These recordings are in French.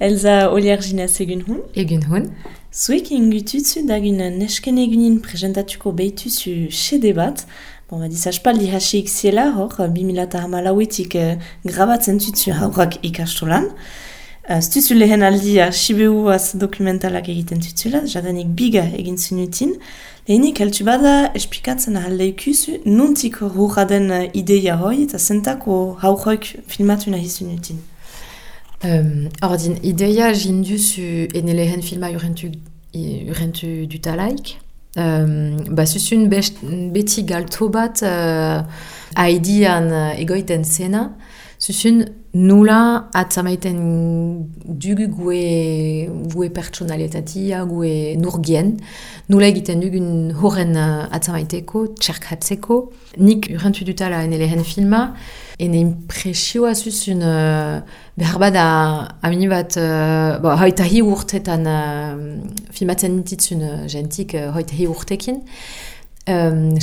Elsa Olierginez egun hun. Egun hun. Zuek ingututsu dagun nesken egunin presentatuko behituzu xede bat. Bon, badi saspaldi hasi ziela hor, 2000 hamalauetik uh, grabatzen tutsu haurrak ikastolan. Uh, Stutu lehen aldia Sibehuaz dokumentalak egiten tutula, jadanik biga egin zunutin. Lehenik heltu bada esplikatzen ahalde ikusu nuntik hurra den uh, ideia hoi eta zentako haurrak filmatu nahi zunutin. Um, ordin, ideia jinduzu ene lehen filma urentu, urentu dutalaik. Um, ba susun beti galto bat uh, haidian uh, egoiten zena. Susun nula atzamaiten dugu gue, gue pertsonalitatia, gue nurgien. Nula egiten dugun horren uh, atzamaiteko, txerkatzeko. Nik urentu dutala ene filma. ene impresioa zuzun uh, behar bada amini bat uh, bo, hoita hi uh, uh, um,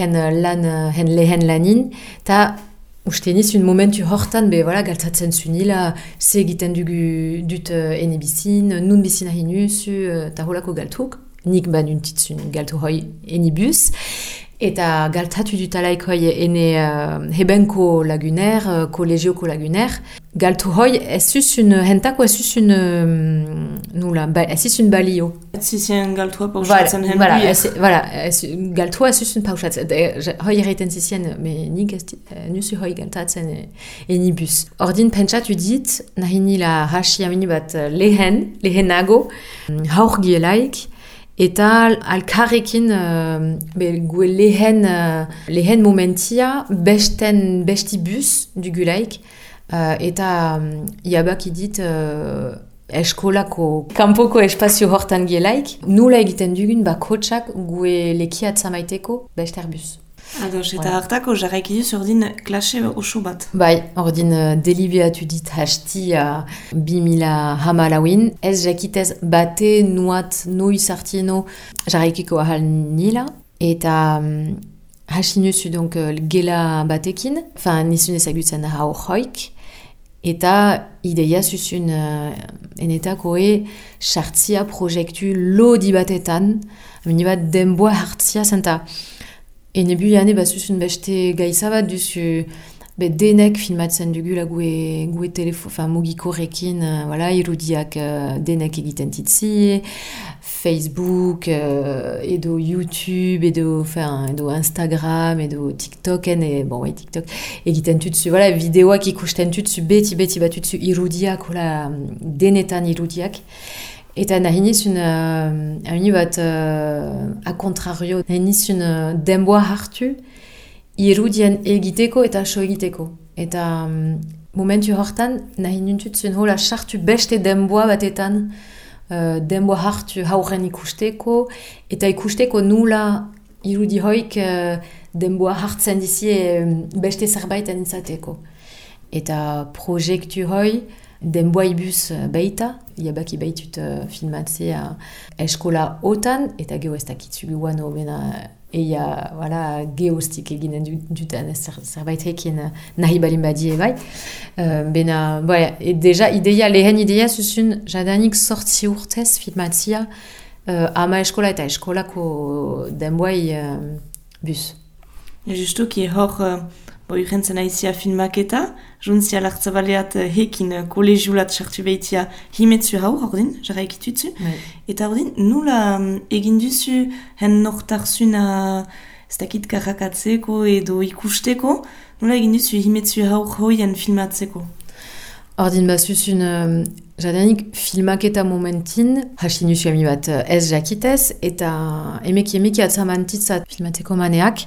hen, lan, hen lehen lanin ta uste nizun momentu hortan be voilà, galtatzen zunila ze egiten dugu dut uh, ene bizin nun bizin ahi nuzu uh, ta holako galtuk nik ban untitzun galtu hoi enibus Eta galtatu dutalaik hoi ene uh, hebenko laguner, uh, kolegioko laguner. Galtu hoi ez zuzun, hentako ez zuzun um, nula, ba, ez zuzun balio. Ez galtua pausatzen hen voilà, ez, voilà, ez, galtua ez zuzun pausatzen. Hoi zizien, me nik ez nusu hoi galtatzen enibus. Ordin pentsatu dit, nahi nila hasi amini bat lehen, lehenago, haur gielaik, Eta alkarrekin uh, gue lehen, uh, lehen momentia besten besti bus dugulaik. Uh, eta um, iabak idit uh, eskolako kanpoko espazio hortan gielaik. Nula egiten dugun ba kotxak gue lekiat zamaiteko bester bus. Ados, eta hartako jarraiki duz ordin klase oso bat. Bai, ordin uh, delibiatu dit uh, bimila hamalauin. Ez jakitez bate nuat noi sartino jarraikiko ahal nila. Eta um, hasi nuzu donc uh, gela batekin. Enfin, nisun ezagutzen hau hoik. Eta ideia zuzun uh, enetako e sartzia projektu lodi batetan. Minibat denboa hartzia zenta. Ene bu jane ba susun beste gaiza bat duzu be denek filmatzen dugu la gue, gue telefo, enfin, mugiko rekin, uh, voilà, irudiak uh, denek egiten Facebook, uh, edo YouTube, edo, enfin, edo Instagram, edo TikTok, et bon, ouais, TikTok, egiten tutsu, voilà, videoak ikusten tutsu, beti, beti bat tutsu irudiak, voilà, denetan irudiak. Eta nahi nizun, uh, bat, uh, a contrario, nahi nizun uh, denboa hartu, irudien egiteko eta so egiteko. Eta um, momentu hortan, nahi nintutzen hola sartu beste denboa batetan, uh, denboa hartu hauren ikusteko, eta ikusteko nula irudi hoik uh, denboa hartzen dizie um, beste zerbait izateko. Eta projektu hoi, denboa ibus uh, baita, iabaki baitut uh, filmatzea eskola otan, eta geho ez dakitzu guano bena eia, voilà, geostik eginen duten zerbait hekin uh, nahi balin badie bai. Uh, bena, bai, e deja ideia, lehen ideia zuzun jadanik sortzi urtez filmatzea uh, ama eskola eta eskolako denboai uh, bus. E justu ki hor uh, bo urrentzen aizia filmaketa, juntzia lartzabaleat uh, hekin uh, kolegiulat sartu behitia himetzu hau, ordin, jarra ekitutzu. Bai. Eta ordin, nula um, egin duzu hen nortarzuna ez dakit karrakatzeko edo ikusteko, nula egin duzu himetzu hau hoien filmatzeko? Ordin, bazuzun, um, jadanik filmaketa momentin, hasi nusu ami bat uh, ez jakitez, eta emeki emeki atzamantitzat filmatzeko maneak,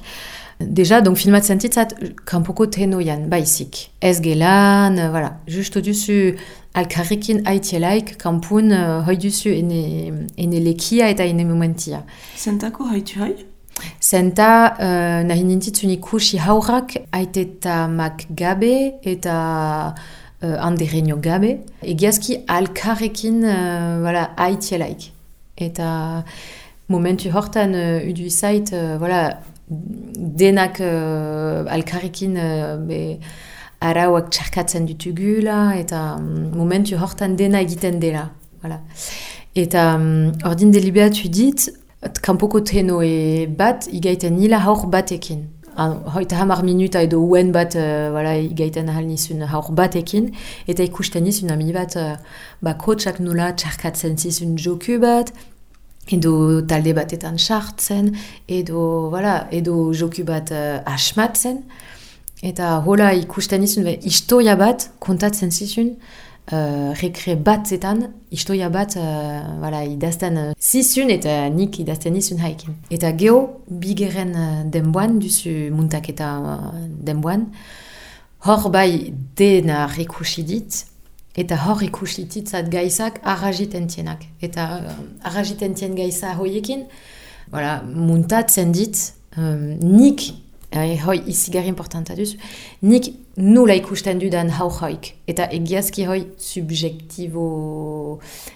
Deja, donc filmatzen titzat, kanpoko tenoian, baizik. Ez gelan, voilà. Justo duzu alkarrekin haitielaik, kanpun uh, hoi duzu ene, ene lekia eta ene momentia. Zentako haitu hai? Zenta, uh, nahi nintitzun ikusi haurrak, haiteta mak gabe eta uh, andereño gabe. Egiazki alkarrekin uh, voilà, haitielaik. Eta momentu hortan uh, udu izait, uh, voilà, denak uh, alkarrekin uh, be, arauak txarkatzen ditugula, eta mm, momentu hortan dena egiten dela. Voilà. Eta um, ordin deliberatu dit, kanpoko tenoe bat igaiten nila haur batekin. Hoita hamar minuta edo uen bat uh, voilà, igaiten ahal nizun haur batekin, eta ikusten nizun ami bat uh, ba, kotsak nula txarkatzen zizun joku bat, edo talde batetan sartzen, edo, voilà, edo joku bat uh, asmatzen. Eta hola ikusten izun, historia bat kontatzen zizun, uh, rekre bat zetan, historia bat uh, voilà, idazten uh, zizun eta nik idazten izun haikin. Eta geho, bigeren uh, denboan, duzu muntak eta uh, denboan, hor bai dena rekusi dit, eta hor ikusi ditzat gaizak arragiten tienak. Eta uh, arragiten tien gaiza hoiekin, voilà, muntatzen dit, um, nik Eh, hoi izi gari importanta duz, nik nula ikusten dudan hau hoik. Eta egiazki hoi subjektibo,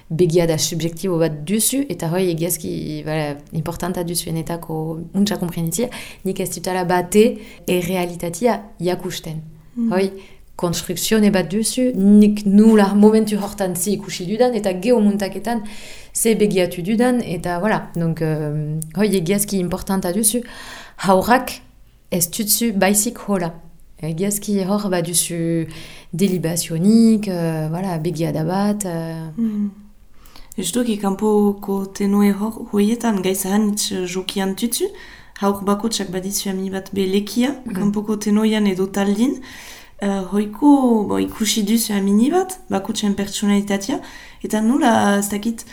begiada subjektibo bat duzu, eta hoi egiazki voilà, importanta duzu enetako untsa komprenitzia, nik ez dutala bate e realitatia jakusten. Mm. Hoi, konstrukzione bat duzu, nik nula momentu hortan zi ikusi dudan, eta geomuntaketan ze begiatu dudan, eta voilà, donc, euh, hoi egiazki importanta duzu, haurak ez tutsu baizik hola. Egiazki hor bat duzu delibazionik, uh, voilà, begiada bat. Uh... Mm. Kanpoko tenoe hor hoietan jokian haur bakotsak badizu ami bat be lekia, mm. kanpoko tenoian edo taldin, uh, hoiko bo, ikusi duzu amini bat, pertsonalitatea, eta ez dakit,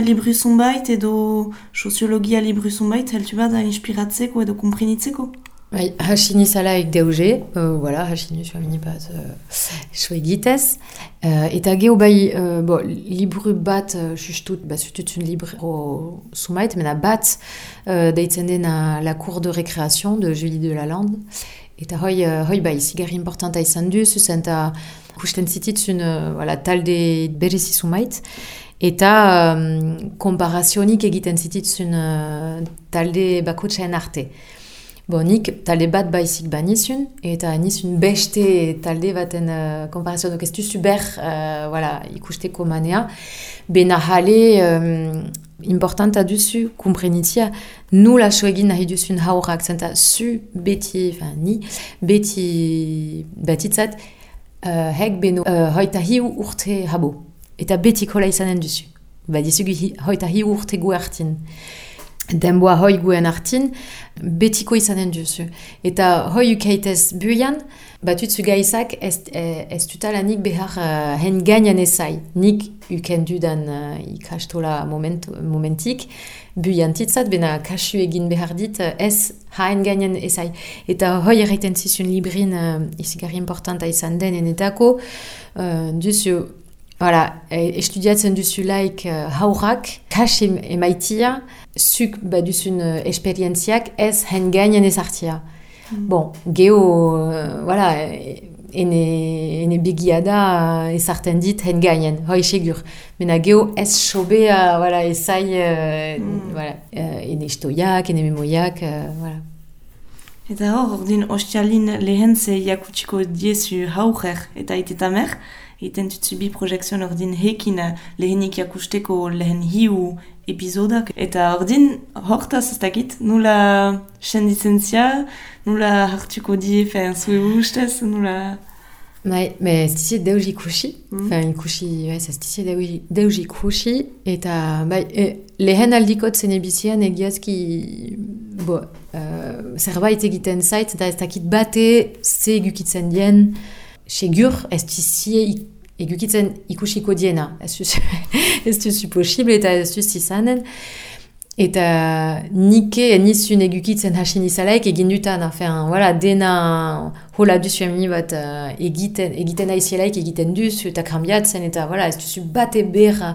libru zonbait edo soziologia libru zonbait, heltu bat inspiratzeko edo? Bai, hasi nizala uh, voilà, hasi nizu amini bat uh. Uh, eta geho bai, uh, bo, bat, uh, justut, ba, zumait, mena bat, uh, deitzen dena La Cour de Récréation de Julie Delalande. Eta hoi, uh, hoi bai, zigarri importanta izan du, zuzenta kusten zititzun voilà, talde berezi zumait, eta um, komparazionik egiten zititzun uh, talde bakotxaen arte. Bon, nik talde bat baizik banizun, eta nizun beste talde baten uh, komparazio, duk ez duzu ber uh, voilà, ikusteko manea, bena jale zu beti, enfin, ni, beti batitzat, uh, beno uh, hoita urte habo. Eta beti kola izanen duzu. Ba dizugu hi, hoita urte gu hartin. Denboa hoi guen hartin, betiko izanen duzu. Eta hoi ukaitez buian, batutzu gaizak ez, eh, ez tutalanik behar uh, hen gainan ezai. Nik uken dudan uh, ikastola moment, momentik, buiantitzat, bena kasu egin behar dit, ez haen gainan ezai. Eta hoi erraiten zizun librin uh, izigarri importanta izan den enetako, uh, duzu, Voilà, estudiatzen duzulaik uh, haurak, kas emaitia, zuk baduzun uh, esperientziak ez hen gainan ezartia. Mm. Bon, geho, uh, voilà, ene, ene begiada uh, ezarten dit hen gainan, hoi segur. Mena geho ez sobea, voilà, ezai, uh, mm. voilà, ene istoiak, ene memoiak, uh, voilà. Eta hor, ordin ostialin lehen ze jakutsiko diezu haurer eta itetamer, egiten tutsu bi projekzion ordin hekin lehenik jakusteko lehen hiu epizodak. Eta ordin hortaz ez dakit, nula senditzen zia, nula hartuko die, fen zue ustez, nula... Bai, me ez dizie deus ikusi, mm. fen ikusi, ez ez dizie deus ikusi, eta bai, e, lehen aldikot zen ebizian egiazki, bo, uh, zerbait egiten zait, eta ez dakit bate, ze egukitzen dien, segur, ez dizie egukitzen ikusiko diena. Ez duzu posible eta ez duzu izanen. Eta nike nizun egukitzen hasi nizalaik egin dutan. Enfin, voilà, dena hola duzu amini bat uh, egiten, egiten aizielaik egiten duzu eta kambiatzen. Eta voilà, ez duzu bate berra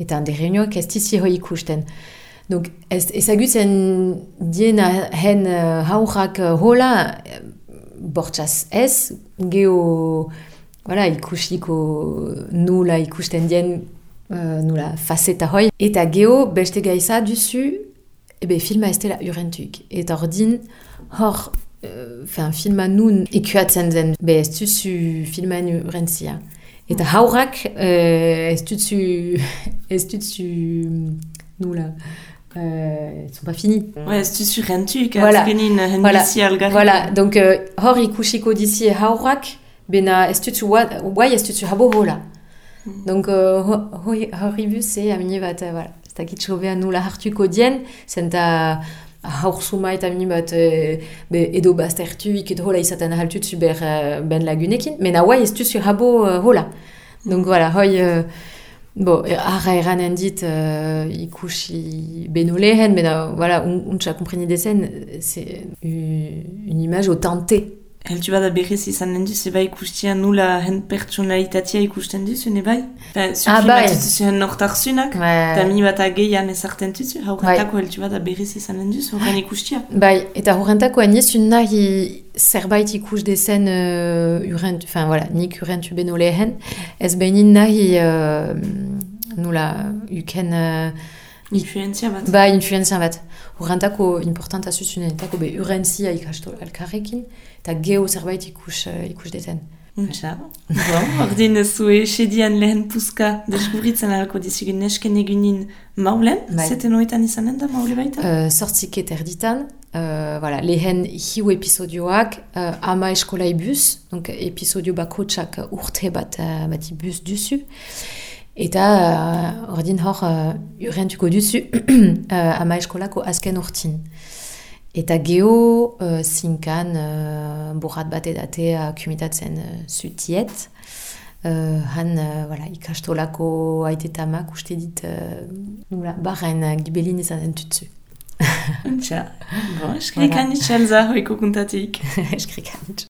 eta andereñoak ez hoi ikusten. Donc, ez, ezagutzen dien hen uh, hola, eh, bortxaz ez, geho, voilà, ikusiko nula ikusten dien uh, nula faceta hoi. Eta geho, beste gaiza duzu, ebe filma ez dela urentuk. Eta ordin, hor, uh, be. Eta haurak, uh, ez duzu, ez duzu, nula, euh, ils sont pas finis. Ouais, c'est sur rentu, Voilà. voilà. Voilà. donc euh, hor ikusiko disi haurak, bena ez duzu guai ez duzu habo hola. Donc euh, ho- hoi- horribu ze amini bat, euh, voilà, ez dakit sobea nula hartuko dien, zenta haur amini bat euh, be, edo baztertuik edo hola izaten haltutzu ber euh, ben lagunekin, mena guai ez duzu habo euh, hola. Donc voilà, hoi... Euh, Bo, arra eranen dit uh, ikusi beno lehen, uh, voilà, t'a compris des scènes, c'est une, image authentée. Heltu bada berriz izan den duzu, bai ikustia nula hen pertsonalitatea ikusten duzu, ne bai? Zu Ah, bai. filmatu duzu hen nortarzunak, eta Ouais. mi bat ageian ezarten duzu, haurretako heltu bada berriz izan den duzu, horren ikustia. Bai, eta horrentako aniz un nahi zerbait ikus dezen uh, urent, enfin, voilà, nik urentu beno lehen, ez behin nahi uh, nula uken uh, Influenzia bat. ba influenzia bat. Horrentako importanta zuzunetako be urentzia ikasto alkarrekin, eta geho zerbait ikus, uh, ikus dezen. Untxa. Bon, ordin zue sedian lehen puska deskubritzen alko dizugun nesken egunin maulen, Bai. zeten oetan izanen da maule baita? Uh, sortziket erditan, uh, voilà, lehen hiu episodioak uh, ama eskolai bus, donc episodio bakotsak urte bat uh, bati bus duzu. Eta uh, ordin hor uh, urrentuko duzu uh, ama eskolako azken urtin. Eta geho uh, zinkan uh, borrat bat edate uh, kumitatzen uh, zutiet. Uh, han, uh, voilà, ikastolako aitetamak uste dit uh, nula, barren uh, gibelin tutzu. Untxa. Bon, eskrikan itxalza hoiko kuntatik. Eskrikan.